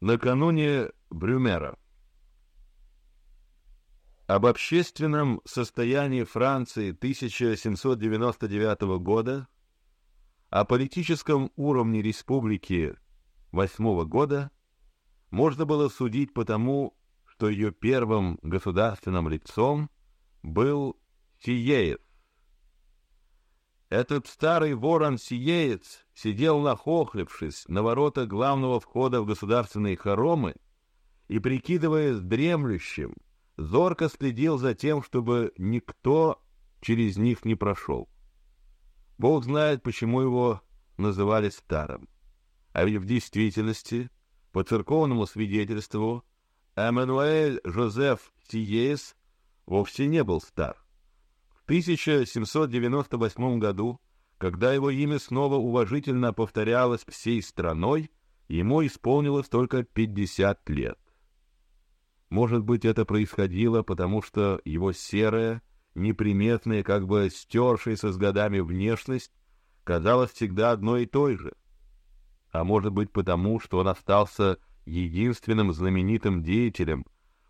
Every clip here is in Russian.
Накануне Брюмера. Об общественном состоянии Франции 1799 года, о политическом уровне республики восьмого года можно было судить потому, что ее первым государственным лицом был Сиеев. Этот старый ворон-сиеец сидел нахохлившись на ворота главного входа в государственные хоромы и, прикидываясь дремлющим, зорко следил за тем, чтобы никто через них не прошел. Бог знает, почему его называли старым. А ведь в действительности, по церковному свидетельству, Эммануэль Жозеф Сиеес вовсе не был стар. 1798 году, когда его имя снова уважительно повторялось всей страной, ему исполнилось только 50 лет. Может быть, это происходило, потому что его серая, неприметная, как бы стершаяся с годами внешность казалась всегда одной и той же. А может быть, потому что он остался единственным знаменитым деятелем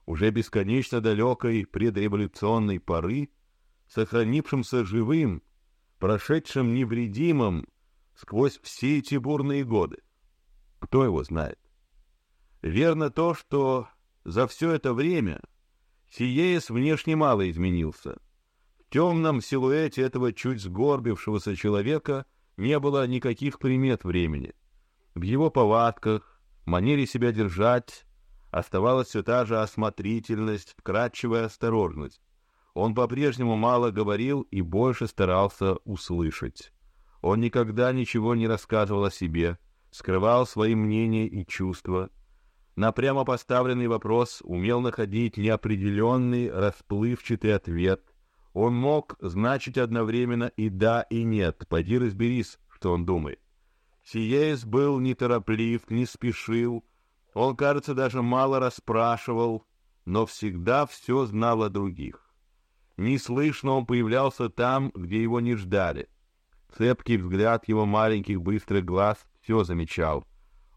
уже бесконечно далекой предреволюционной поры, сохранившимся живым, прошедшим невредимым сквозь все эти бурные годы. Кто его знает? Верно то, что за все это время Сиеес внешне мало изменился. В темном силуэте этого чуть сгорбившегося человека не было никаких примет времени. В его повадках, манере себя держать оставалась все та же осмотрительность, вкрадчивая осторожность. Он по-прежнему мало говорил и больше старался услышать. Он никогда ничего не рассказывал о себе, скрывал свои мнения и чувства. На прямо поставленный вопрос умел находить неопределенный, расплывчатый ответ. Он мог значить одновременно и да, и нет. Пойди разберись, что он думает. Сиеес был нетороплив, не спешил. Он, кажется, даже мало расспрашивал, но всегда все знал о других. Неслышно он появлялся там, где его не ждали. Цепкий взгляд его маленьких быстрых глаз все замечал.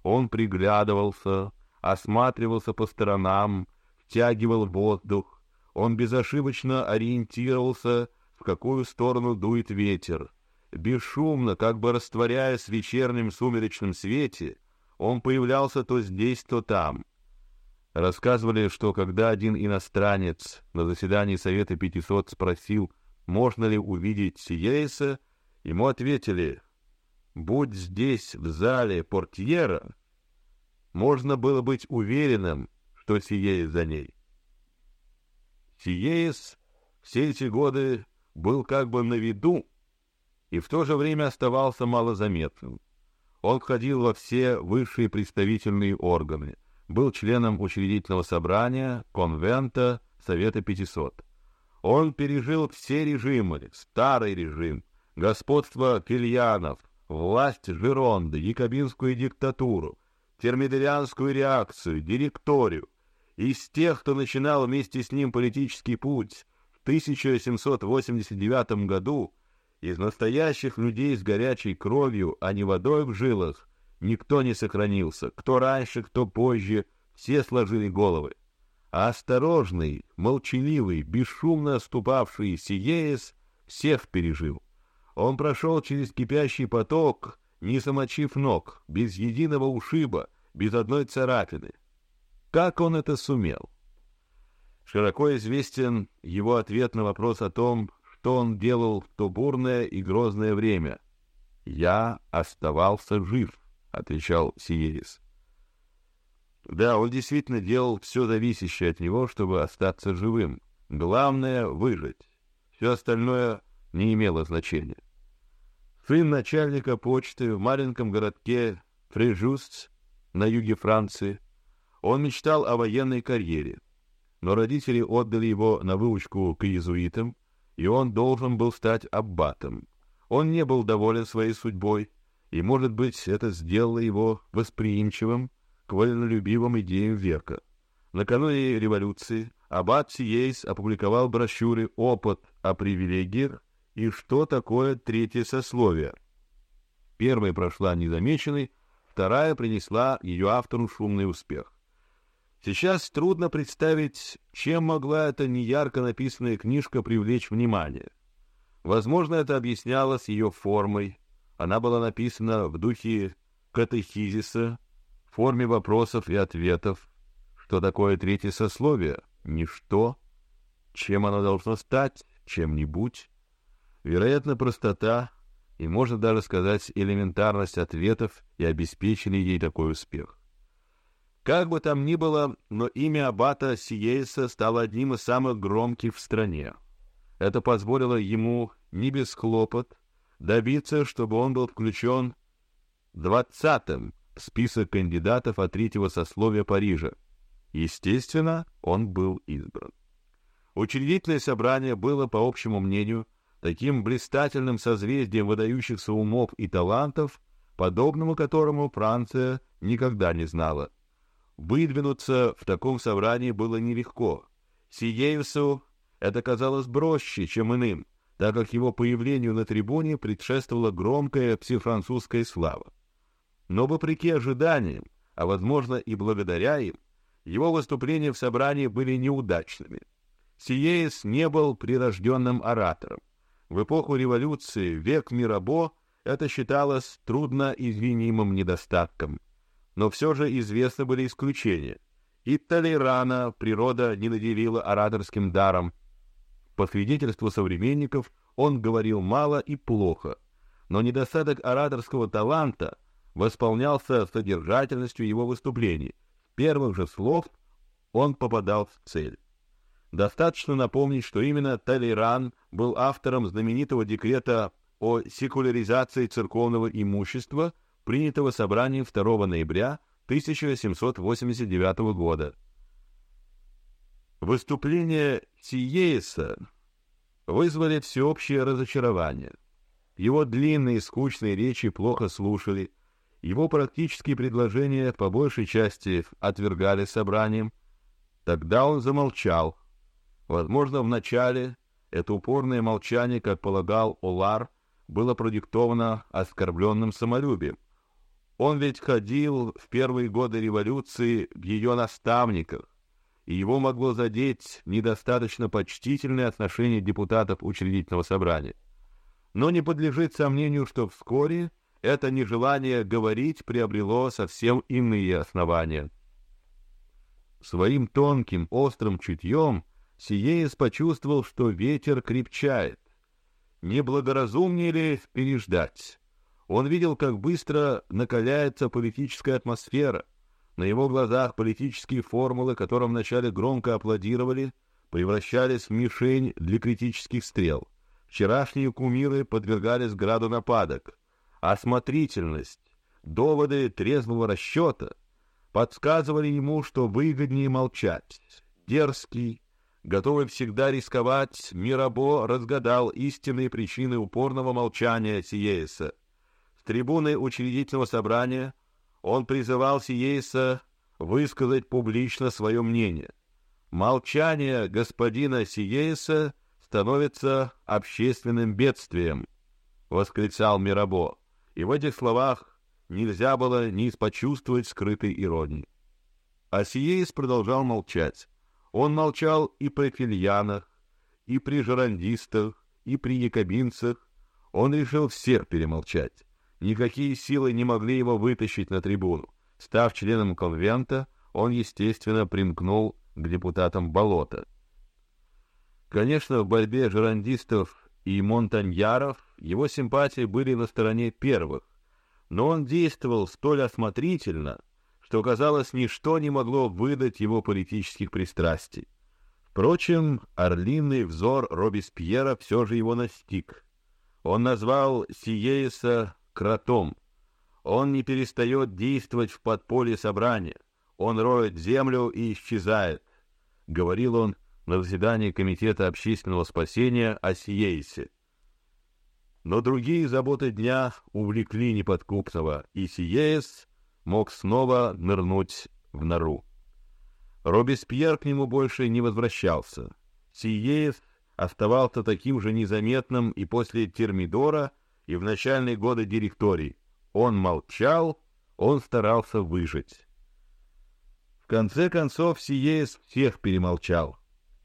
Он приглядывался, осматривался по сторонам, втягивал воздух. Он безошибочно ориентировался, в какую сторону дует ветер. Бесшумно, как бы растворяясь в вечернем сумеречном свете, он появлялся то здесь, то там. Рассказывали, что когда один иностранец на заседании Совета 500 спросил, можно ли увидеть Сиейса, ему ответили, «Будь здесь, в зале, портьера, можно было быть уверенным, что Сиейс за ней». Сиейс все эти годы был как бы на виду и в то же время оставался малозаметным. Он входил во все высшие представительные органы — был членом учредительного собрания, конвента, Совета 500. Он пережил все режимы, старый режим, господство кельянов, власть Жеронды, якобинскую диктатуру, термидорианскую реакцию, директорию. Из тех, кто начинал вместе с ним политический путь в 1789 году, из настоящих людей с горячей кровью, а не водой в жилах, Никто не сохранился. Кто раньше, кто позже, все сложили головы. А осторожный, молчаливый, бесшумно ступавший Сиеес всех пережил. Он прошел через кипящий поток, не замочив ног, без единого ушиба, без одной царапины. Как он это сумел? Широко известен его ответ на вопрос о том, что он делал в то бурное и грозное время. «Я оставался жив». — отвечал Сиерис. Да, он действительно делал все зависящее от него, чтобы остаться живым. Главное — выжить. Все остальное не имело значения. Сын начальника почты в маленьком городке Фрежуст на юге Франции. Он мечтал о военной карьере, но родители отдали его на выучку к иезуитам, и он должен был стать аббатом. Он не был доволен своей судьбой, и, может быть, это сделало его восприимчивым к вольнолюбивым идеям века. Накануне революции Аббат Сиейс опубликовал брошюры «Опыт о привилегиях» и «Что такое третье сословие». Первая прошла незамеченной, вторая принесла ее автору шумный успех. Сейчас трудно представить, чем могла эта неярко написанная книжка привлечь внимание. Возможно, это объяснялось ее формой. Она была написана в духе катехизиса, в форме вопросов и ответов. Что такое третье сословие? Ничто. Чем оно должно стать? Чем-нибудь. Вероятно, простота и, можно даже сказать, элементарность ответов и обеспечили ей такой успех. Как бы там ни было, но имя аббата Сиейса стало одним из самых громких в стране. Это позволило ему не без хлопот добиться, чтобы он был включен двадцатым в список кандидатов от третьего сословия Парижа. Естественно, он был избран. Учредительное собрание было, по общему мнению, таким блистательным созвездием выдающихся умов и талантов, подобному которому Франция никогда не знала. Выдвинуться в таком собрании было нелегко. Сиеюсу это казалось проще, чем иным, так как его появлению на трибуне предшествовала громкая всефранцузская слава. Но вопреки ожиданиям, а возможно и благодаря им, его выступления в собрании были неудачными. Сиеис не был прирожденным оратором. В эпоху революции, век Мирабо, это считалось трудно извинимым недостатком — но все же известны были исключения. И Толерана природа не наделила ораторским даром. По свидетельству современников, он говорил мало и плохо, но недостаток ораторского таланта восполнялся содержательностью его выступлений. Первых же слов он попадал в цель. Достаточно напомнить, что именно Толеран был автором знаменитого декрета о секуляризации церковного имущества, принятого собранием 2 ноября 1789 года. Выступления Сиееса вызвали всеобщее разочарование. Его длинные скучные речи плохо слушали, его практические предложения по большей части отвергали собранием. Тогда он замолчал. Возможно, в начале это упорное молчание, как полагал Олар, было продиктовано оскорбленным самолюбием. Он ведь ходил в первые годы революции в ее наставниках, и его могло задеть недостаточно почтительное отношение депутатов учредительного собрания. Но не подлежит сомнению, что вскоре это нежелание говорить приобрело совсем иные основания. Своим тонким, острым чутьем Сиеес почувствовал, что ветер крепчает. Не благоразумнее ли переждать? Он видел, как быстро накаляется политическая атмосфера. На его глазах политические формулы, которым вначале громко аплодировали, превращались в мишень для критических стрел. Вчерашние кумиры подвергались граду нападок. Осмотрительность, доводы трезвого расчета подсказывали ему, что выгоднее молчать. Дерзкий, готовый всегда рисковать, Мирабо разгадал истинные причины упорного молчания Сиеса трибуны учредительного собрания он призывал Сиейса высказать публично свое мнение. Молчание господина Сиейса становится общественным бедствием, восклицал Мирабо, и в этих словах нельзя было не почувствовать скрытой иронии. А Сиейс продолжал молчать. Он молчал и при фильянах, и при жерандистах, и при якобинцах. Он решил всех перемолчать. Никакие силы не могли его вытащить на трибуну. Став членом конвента, он, естественно, примкнул к депутатам болота. Конечно, в борьбе жерандистов и монтаньяров его симпатии были на стороне первых, но он действовал столь осмотрительно, что, казалось, ничто не могло выдать его политических пристрастий. Впрочем, орлиный взор Робеспьера все же его настиг. Он назвал Сиееса кротом. Он не перестает действовать в подполье собрания. Он роет землю и исчезает, — говорил он на заседании Комитета общественного спасения о Сиейсе. Но другие заботы дня увлекли неподкупного, и Сиеес мог снова нырнуть в нору. Робеспьер к нему больше не возвращался. Сиеес оставался таким же незаметным и после Термидора — и в начальные годы директорий. Он молчал, Он старался выжить. В конце концов, Сиеес всех перемолчал,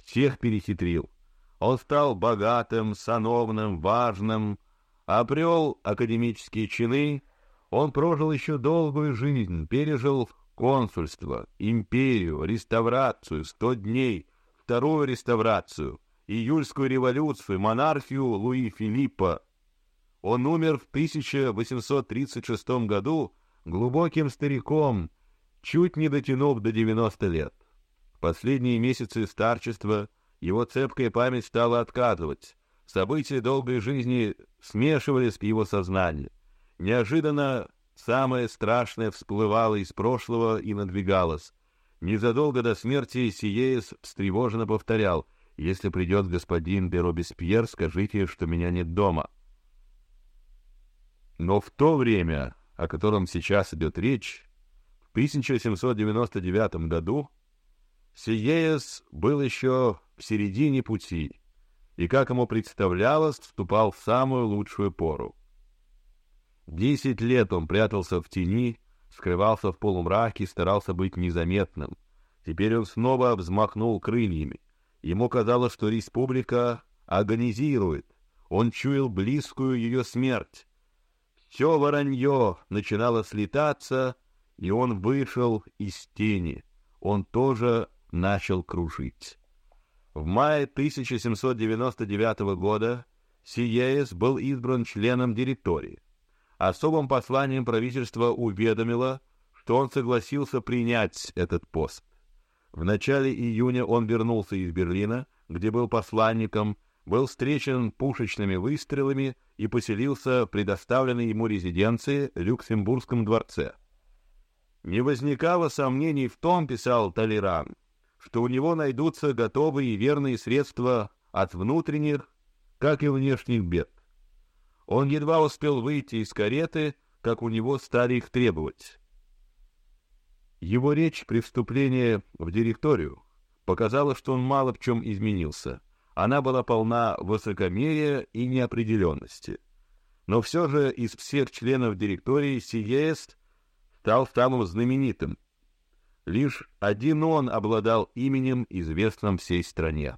всех перехитрил. Он стал богатым, сановным, важным, обрел академические чины. Он прожил еще долгую жизнь, пережил консульство, империю, реставрацию, сто дней, вторую реставрацию, июльскую революцию, монархию Луи Филиппа. Он умер в 1836 году глубоким стариком, чуть не дотянув до 90 лет. Последние месяцы старчества его цепкая память стала отказывать. События долгой жизни смешивались в его сознании. Неожиданно самое страшное всплывало из прошлого и надвигалось. Незадолго до смерти Сиеес встревоженно повторял: "Если придет господин де Робеспьер, скажите, что меня нет дома". Но в то время, о котором сейчас идет речь, в 1799 году Сиеес был еще в середине пути и, как ему представлялось, вступал в самую лучшую пору. Десять лет он прятался в тени, скрывался в полумраке, старался быть незаметным. Теперь он снова взмахнул крыльями. Ему казалось, что республика агонизирует. Он чуял близкую ее смерть. Все воронье начинало слетаться, и он вышел из тени. Он тоже начал кружить. В мае 1799 года Сиеес был избран членом директории. Особым посланием правительство уведомило, что он согласился принять этот пост. В начале июня он вернулся из Берлина, где был посланником, был встречен пушечными выстрелами и поселился в предоставленной ему резиденции Люксембургском дворце. Не возникало сомнений в том, писал Толеран, что у него найдутся готовые и верные средства от внутренних, как и внешних бед. Он едва успел выйти из кареты, как у него стали их требовать. Его речь при вступлении в директорию показала, что он мало в чем изменился. Она была полна высокомерия и неопределенности. Но все же из всех членов директории Сиест стал самым знаменитым. Лишь один он обладал именем, известным всей стране.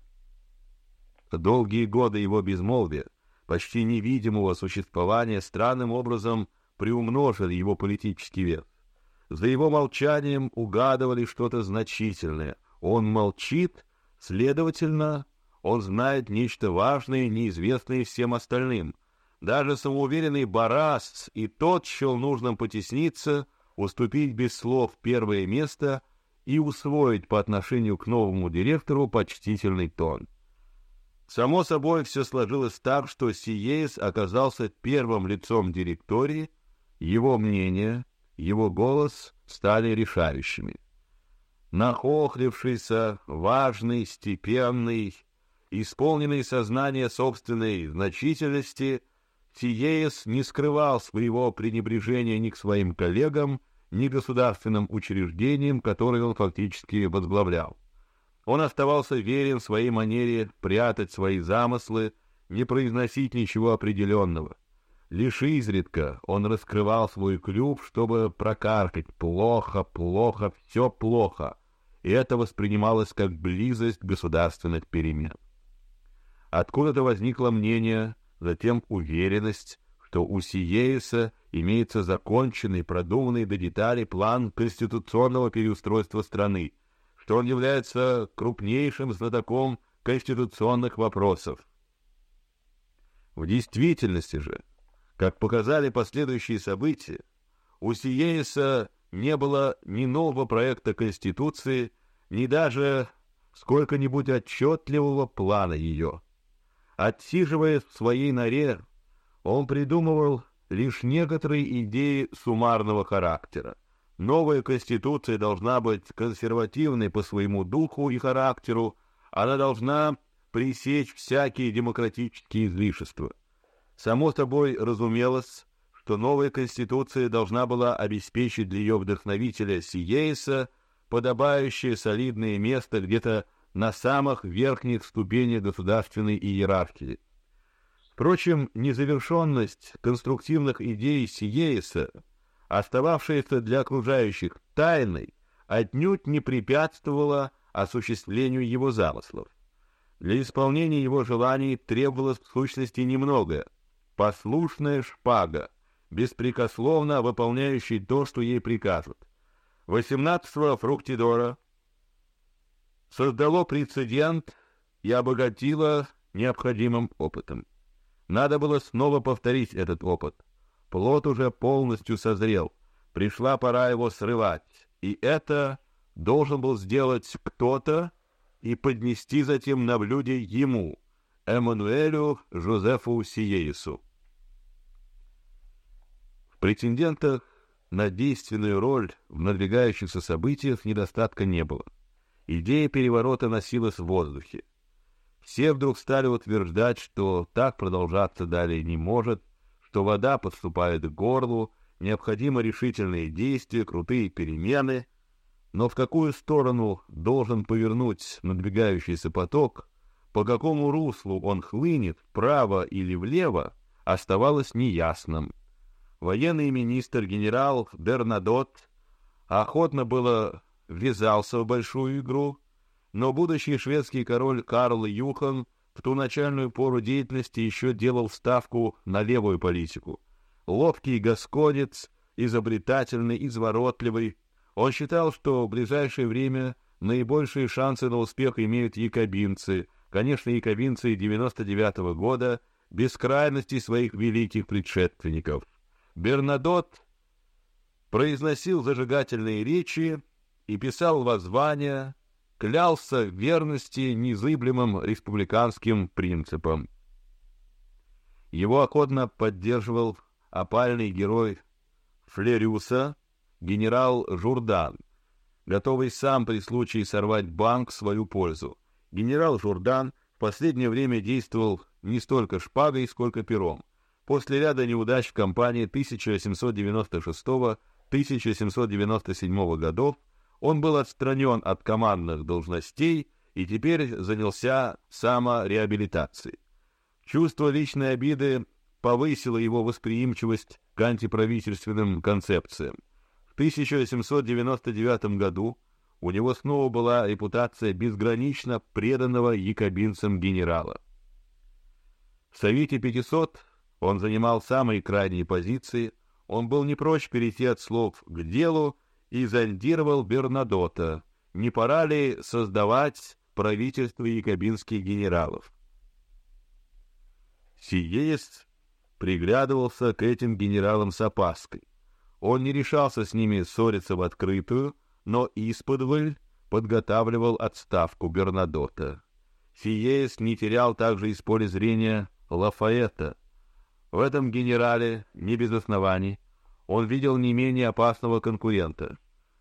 Долгие годы его безмолвия, почти невидимого существования, странным образом приумножили его политический вес. За его молчанием угадывали что-то значительное. Он молчит, следовательно, он знает нечто важное, неизвестное всем остальным. Даже самоуверенный Барас и тот счел нужным потесниться, уступить без слов первое место и усвоить по отношению к новому директору почтительный тон. Само собой, все сложилось так, что Сиеес оказался первым лицом директории, его мнение, его голос стали решающими. Нахохлившийся, важный, степенный, исполненный сознания собственной значительности, Сиеес не скрывал своего пренебрежения ни к своим коллегам, ни к государственным учреждениям, которые он фактически возглавлял. Он оставался верен своей манере прятать свои замыслы, не произносить ничего определенного — Лишь изредка он раскрывал свой клюв, чтобы прокаркать «плохо, плохо, все плохо», и это воспринималось как близость государственных перемен. Откуда-то возникло мнение, затем уверенность, что у Сиееса имеется законченный, продуманный до деталей план конституционного переустройства страны, что он является крупнейшим знатоком конституционных вопросов. В действительности же как показали последующие события, у Сиееса не было ни нового проекта Конституции, ни даже сколько-нибудь отчетливого плана ее. Отсиживаясь в своей норе, он придумывал лишь некоторые идеи суммарного характера. Новая Конституция должна быть консервативной по своему духу и характеру, она должна пресечь всякие демократические излишества. Само собой разумелось, что новая конституция должна была обеспечить для ее вдохновителя Сиейса подобающее солидное место где-то на самых верхних ступенях государственной иерархии. Впрочем, незавершенность конструктивных идей Сиейса остававшаяся для окружающих тайной, отнюдь не препятствовала осуществлению его замыслов. Для исполнения его желаний требовалось в сущности немного — послушная шпага, беспрекословно выполняющий то, что ей прикажут. 18-го Фруктидора создало прецедент и обогатило необходимым опытом. Надо было снова повторить этот опыт. Плод уже полностью созрел, пришла пора его срывать, и это должен был сделать кто-то и поднести затем на блюде ему, Эммануэлю Жозефу Сиеису. В претендентах на действенную роль в надвигающихся событиях недостатка не было. Идея переворота носилась в воздухе. Все вдруг стали утверждать, что так продолжаться далее не может, что вода подступает к горлу, необходимы решительные действия, крутые перемены. Но в какую сторону должен повернуть надвигающийся поток, по какому руслу он хлынет, вправо или влево, оставалось неясным. Военный министр генерал Бернадот охотно было ввязался в большую игру, но будущий шведский король Карл Юхан в ту начальную пору деятельности еще делал ставку на левую политику. Ловкий гасконец, изобретательный, изворотливый, он считал, что в ближайшее время наибольшие шансы на успех имеют якобинцы, конечно, якобинцы 99 -го года, без крайности своих великих предшественников — Бернадот произносил зажигательные речи и писал воззвания, клялся верности незыблемым республиканским принципам. Его охотно поддерживал опальный герой Флерюса, генерал Журдан, готовый сам при случае сорвать банк в свою пользу. Генерал Журдан в последнее время действовал не столько шпагой, сколько пером. После ряда неудач в кампании 1796-1797 годов он был отстранен от командных должностей и теперь занялся самореабилитацией. Чувство личной обиды повысило его восприимчивость к антиправительственным концепциям. В 1799 году у него снова была репутация безгранично преданного якобинцам генерала. В Совете 500 он занимал самые крайние позиции, он был не прочь перейти от слов к делу и зондировал Бернадота, не пора ли создавать правительство якобинских генералов. Сиест приглядывался к этим генералам с опаской. Он не решался с ними ссориться в открытую, но исподволь подготавливал отставку Бернадота. Сиест не терял также из поля зрения Лафаэта — в этом генерале, не без оснований, он видел не менее опасного конкурента.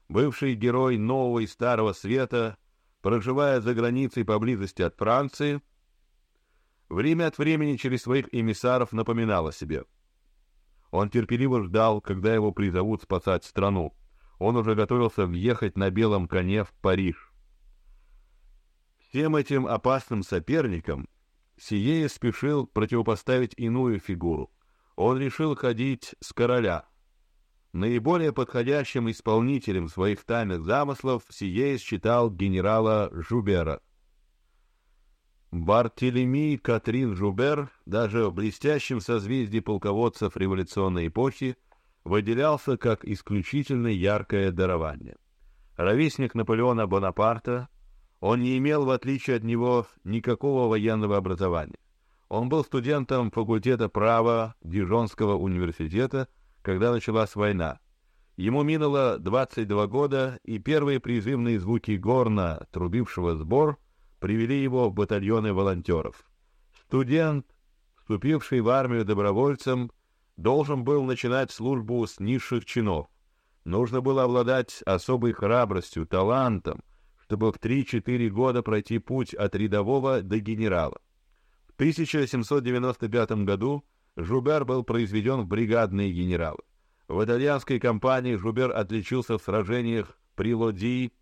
Бывший герой нового и старого света, проживая за границей поблизости от Франции, время от времени через своих эмиссаров напоминал о себе. Он терпеливо ждал, когда его призовут спасать страну. Он уже готовился въехать на белом коне в Париж. Всем этим опасным соперникам Сиея спешил противопоставить иную фигуру. Он решил ходить с короля. Наиболее подходящим исполнителем своих тайных замыслов Сиея считал генерала Жубера. Бартелеми Катрин Жубер, даже в блестящем созвездии полководцев революционной эпохи, выделялся как исключительно яркое дарование. Ровесник Наполеона Бонапарта, он не имел, в отличие от него, никакого военного образования. Он был студентом факультета права Дижонского университета, когда началась война. Ему минуло 22 года, и первые призывные звуки горна, трубившего сбор, привели его в батальоны волонтеров. Студент, вступивший в армию добровольцем, должен был начинать службу с низших чинов. Нужно было обладать особой храбростью, талантом, чтобы в 3-4 года пройти путь от рядового до генерала. В 1795 году Жубер был произведен в бригадные генералы. В итальянской кампании Жубер отличился в сражениях при Лоди,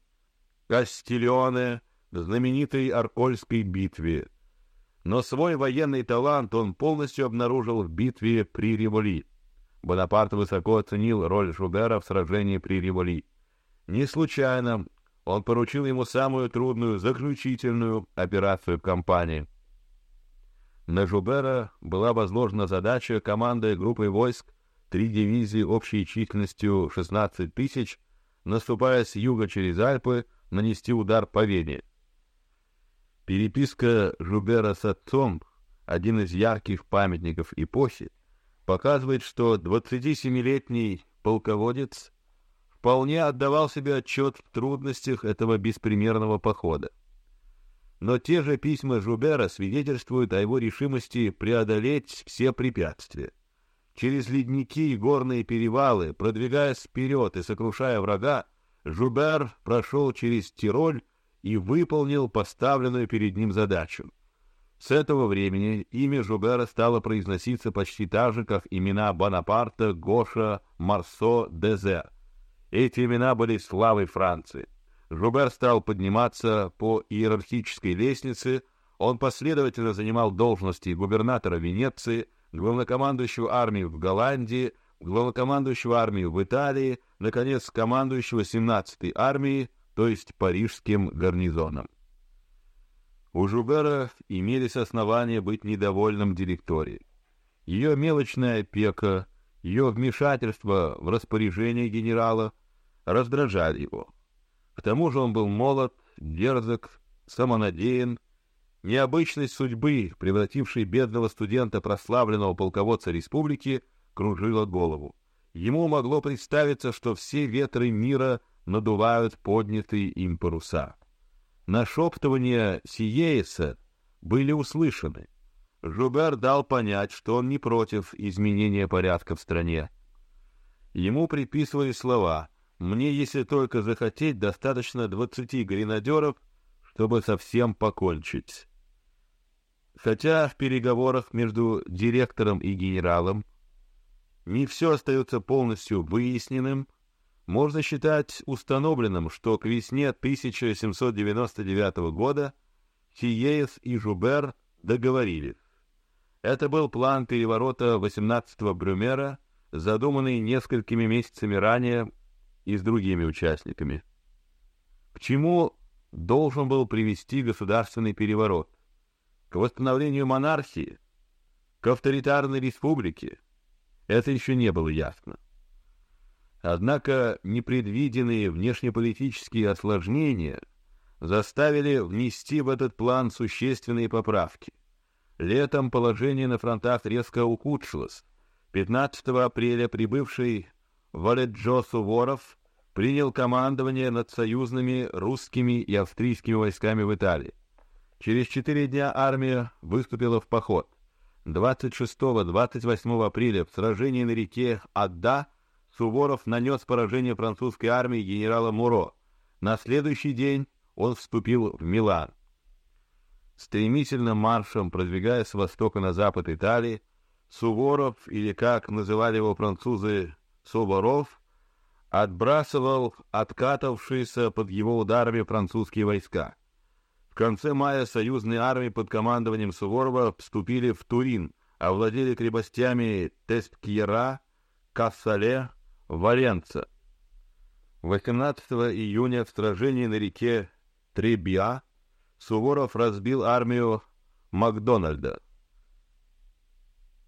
Кастильоне, знаменитой Аркольской битве. Но свой военный талант он полностью обнаружил в битве при Револи. Бонапарт высоко оценил роль Жубера в сражении при Риволи. Не случайно он поручил ему самую трудную, заключительную операцию в кампании. На Жубера была возложена задача командой группой войск три дивизии общей численностью 16 тысяч, наступая с юга через Альпы, нанести удар по Вене. Переписка Жубера с отцом, один из ярких памятников эпохи, показывает, что 27-летний полководец вполне отдавал себе отчет в трудностях этого беспримерного похода. Но те же письма Жубера свидетельствуют о его решимости преодолеть все препятствия. Через ледники и горные перевалы, продвигаясь вперед и сокрушая врага, Жубер прошел через Тироль и выполнил поставленную перед ним задачу. С этого времени имя Жубера стало произноситься почти так же, как имена Бонапарта, Гоша, Марсо, Дезер. Эти имена были славой Франции. Жубер стал подниматься по иерархической лестнице, он последовательно занимал должности губернатора Венеции, главнокомандующего армией в Голландии, главнокомандующего армией в Италии, наконец, командующего 17-й армией, то есть парижским гарнизоном. У Жубера имелись основания быть недовольным директорией. Ее мелочная опека, ее вмешательство в распоряжение генерала раздражали его. К тому же он был молод, дерзок, самонадеян. Необычность судьбы, превратившей бедного студента прославленного полководца республики, кружила голову. Ему могло представиться, что все ветры мира надувают поднятые им паруса. Нашептывания Сиееса были услышаны. Жубер дал понять, что он не против изменения порядка в стране. Ему приписывали слова «Мне, если только захотеть, достаточно двадцати гренадеров, чтобы совсем покончить». Хотя в переговорах между директором и генералом не все остается полностью выясненным, можно считать установленным, что к весне 1799 года Сиеес и Жубер договорились. Это был план переворота 18-го Брюмера, задуманный несколькими месяцами ранее и с другими участниками. К чему должен был привести государственный переворот? К восстановлению монархии? К авторитарной республике? Это еще не было ясно. Однако непредвиденные внешнеполитические осложнения заставили внести в этот план существенные поправки. Летом положение на фронтах резко ухудшилось. 15 апреля прибывший Валеджо Суворов принял командование над союзными русскими и австрийскими войсками в Италии. Через четыре дня армия выступила в поход. 26-28 апреля в сражении на реке Адда Суворов нанес поражение французской армии генерала Муро. На следующий день он вступил в Милан. Стремительным маршем, продвигаясь с востока на запад Италии, Суворов, или как называли его французы Суворов, отбрасывал откатывавшиеся под его ударами французские войска. В конце мая союзные армии под командованием Суворова вступили в Турин, овладели крепостями Тесткьера, Кассале, Валенца. 18 июня в сражении на реке Требья Суворов разбил армию Макдональда.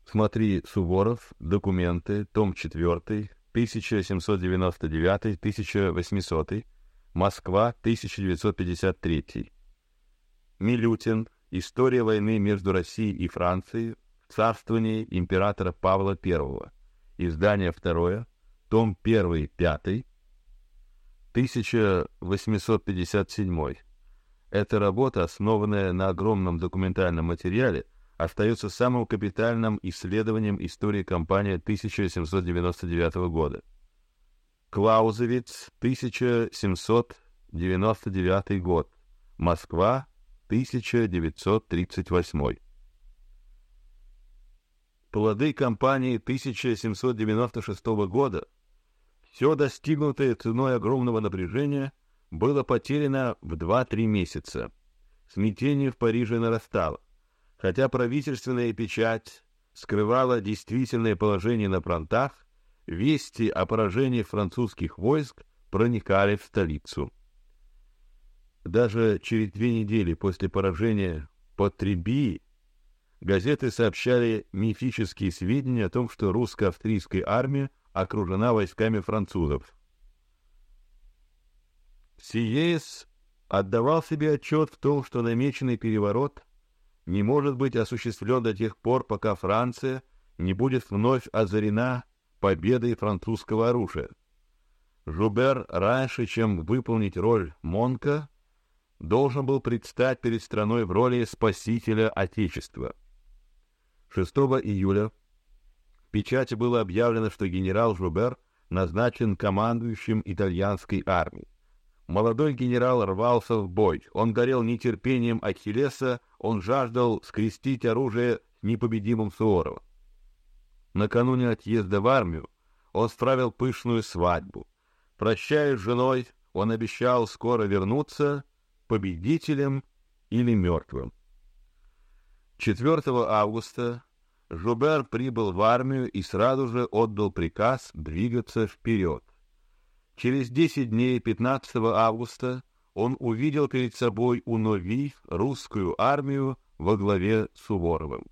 Смотри Суворов, документы, том 4, 1799-1800, Москва, 1953. Милютин. История войны между Россией и Францией в царствовании императора Павла I. Издание второе том 1, 5, 1857. Эта работа, основанная на огромном документальном материале, остается самым капитальным исследованием истории кампании 1799 года. Клаузевиц, 1799 год. Москва, 1938. Плоды кампании 1796 года все достигнутое ценой огромного напряжения было потеряно в 2-3 месяца. Смятение в Париже нарастало. Хотя правительственная печать скрывала действительное положение на фронтах, вести о поражении французских войск проникали в столицу. Даже через две недели после поражения под Требии газеты сообщали мифические сведения о том, что русско-австрийская армия окружена войсками французов. Сиес отдавал себе отчет в том, что намеченный переворот не может быть осуществлен до тех пор, пока Франция не будет вновь озарена победой французского оружия. Жубер раньше, чем выполнить роль Монка, должен был предстать перед страной в роли спасителя Отечества. 6 июля в печати было объявлено, что генерал Жубер назначен командующим итальянской армией. Молодой генерал рвался в бой. Он горел нетерпением Ахиллеса, он жаждал скрестить оружие с непобедимым Суворовым. Накануне отъезда в армию он справил пышную свадьбу. Прощаясь с женой, он обещал скоро вернуться победителем или мертвым. 4 августа Жубер прибыл в армию и сразу же отдал приказ двигаться вперед. Через 10 дней 15 августа он увидел перед собой у Нови русскую армию во главе с Суворовым.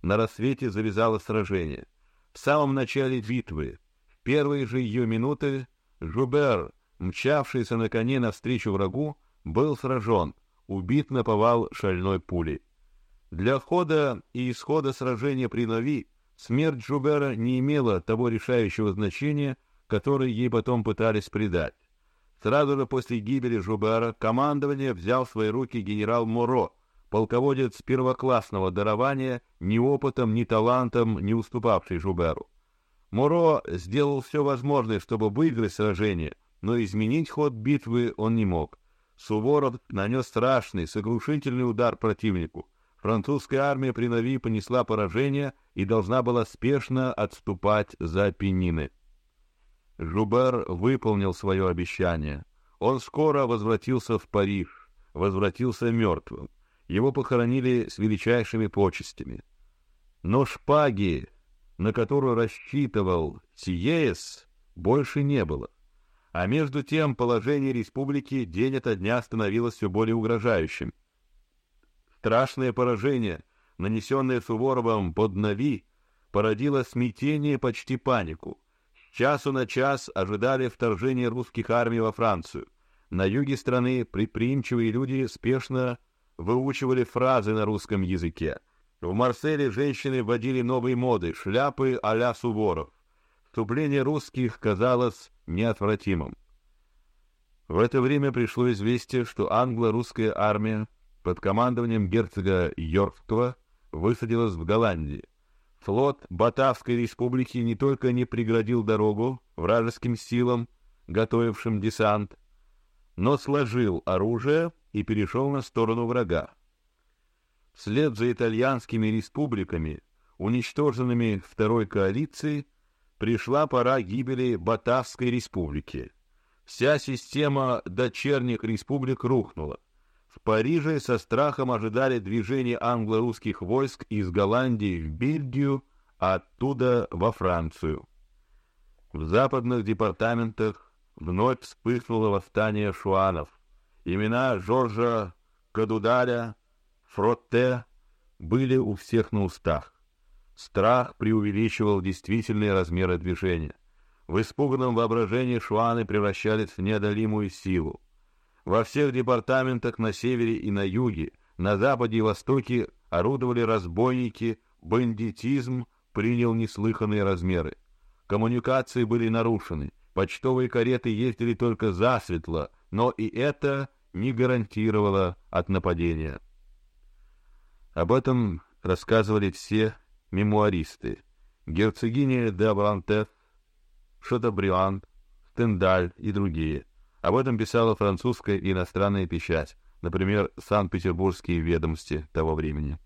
На рассвете завязалось сражение. В самом начале битвы, в первые же ее минуты, Жубер, мчавшийся на коне навстречу врагу, был сражен, убит на повал шальной пулей. Для хода и исхода сражения при Нови смерть Жубера не имела того решающего значения, который ей потом пытались придать. Сразу же после гибели Жубера командование взял в свои руки генерал Моро, полководец первоклассного дарования, ни опытом, ни талантом не уступавший Жуберу. Моро сделал все возможное, чтобы выиграть сражение, но изменить ход битвы он не мог. Суворов нанес страшный, сокрушительный удар противнику. Французская армия при Нави понесла поражение и должна была спешно отступать за Пенины. Жубер выполнил свое обещание. Он скоро возвратился в Париж, возвратился мертвым. Его похоронили с величайшими почестями. Но шпаги, на которую рассчитывал Сиеес, больше не было. А между тем положение республики день ото дня становилось все более угрожающим. Страшное поражение, нанесенное Суворовым под Нави, породило смятение, почти панику часу на час ожидали вторжения русских армий во Францию. На юге страны предприимчивые люди спешно выучивали фразы на русском языке. В Марселе женщины вводили новые моды, шляпы а-ля Суворов. Вступление русских казалось неотвратимым. В это время пришло известие, что англо-русская армия под командованием герцога Йоркского высадилась в Голландии. Флот Батавской республики не только не преградил дорогу вражеским силам, готовившим десант, но сложил оружие и перешел на сторону врага. Вслед за итальянскими республиками, уничтоженными второй коалицией, пришла пора гибели Батавской республики. Вся система дочерних республик рухнула. В Париже со страхом ожидали движения англо-русских войск из Голландии в Бельгию, а оттуда во Францию. В западных департаментах вновь вспыхнуло восстание шуанов. Имена Жоржа Кадудаля, Фротте были у всех на устах. Страх преувеличивал действительные размеры движения. В испуганном воображении шуаны превращались в неодолимую силу. Во всех департаментах на севере и на юге, на западе и востоке орудовали разбойники, бандитизм принял неслыханные размеры. Коммуникации были нарушены, почтовые кареты ездили только засветло, но и это не гарантировало от нападения. Об этом рассказывали все мемуаристы. Герцогиня де Абрантес, Шатабриан, Стендаль и другие. Об этом писала французская и иностранная печать, например, Санкт-Петербургские ведомости того времени.